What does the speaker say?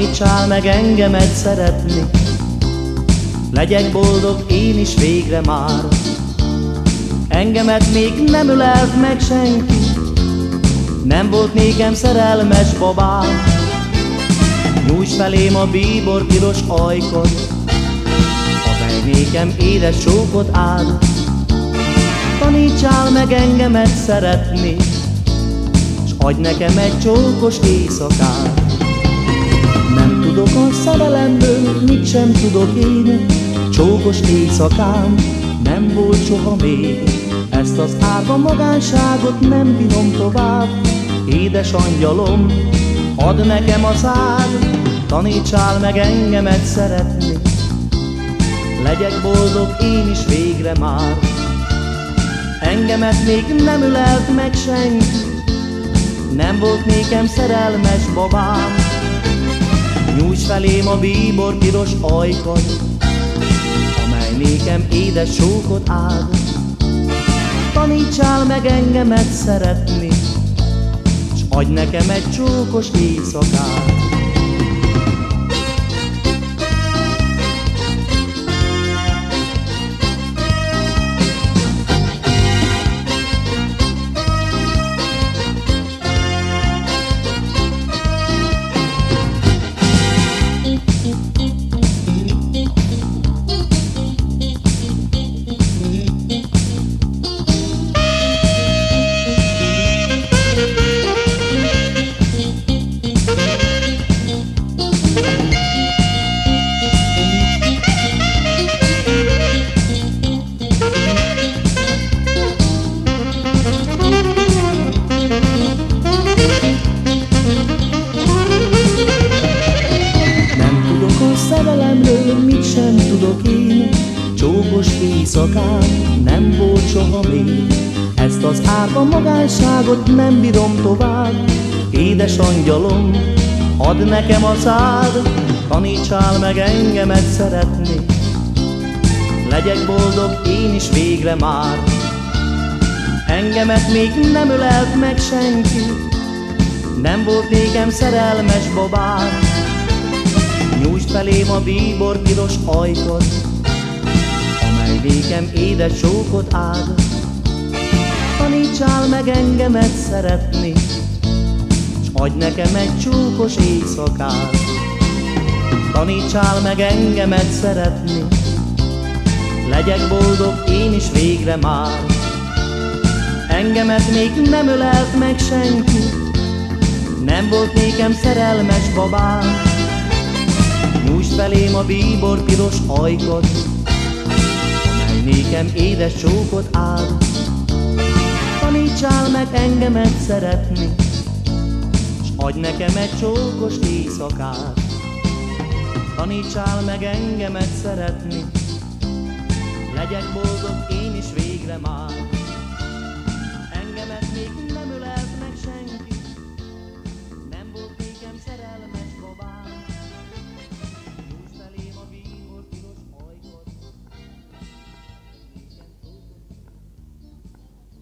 Tanítsál meg engemet szeretni, Legyek boldog én is végre már. Engemet még nem ölelt meg senki, Nem volt nékem szerelmes babám. Nyújts felém a bíbor piros ajkot, Amely nékem édes csókot áld. Tanítsál meg engemet szeretni, S adj nekem egy csókos éjszakát. Szerelemből, mit sem tudok én, Csókos éjszakám nem volt soha még, Ezt az árva magánságot nem bírom tovább. Édes angyalom, add nekem a szád, Tanítsál meg engemet szeretni, Legyek boldog én is végre már. Engemet még nem ölelt meg senki, Nem volt nékem szerelmes babám, felém a bíbor piros ajkad, Amely nékem édes sókot áld. Tanítsál meg engemet szeretni, S adj nekem egy csókos éjszakát. Csókos éjszakán nem volt soha még, Ezt az árva magánságot nem bírom tovább, Édes angyalom, add nekem a szád, Tanítsál meg engemet szeretni, Legyek boldog én is végre már. Engemet még nem ölelt meg senki, Nem volt nékem szerelmes babám, Nyújtsd felém a bíbor piros ajkot, Nékem édes sókot áld. Tanítsál meg engemet szeretni, S adj nekem egy csókos éjszakát. Tanítsál meg engemet szeretni, Legyek boldog én is végre már. Engemet még nem ölelt meg senki, Nem volt nékem szerelmes babám, Nyújtsd felém a bíbor piros ajkot, Nékem édes csókot áll. Tanítsál meg engemet szeretni, S adj nekem egy csókos éjszakát. Tanítsál meg engemet szeretni, Legyek boldog én is végre már.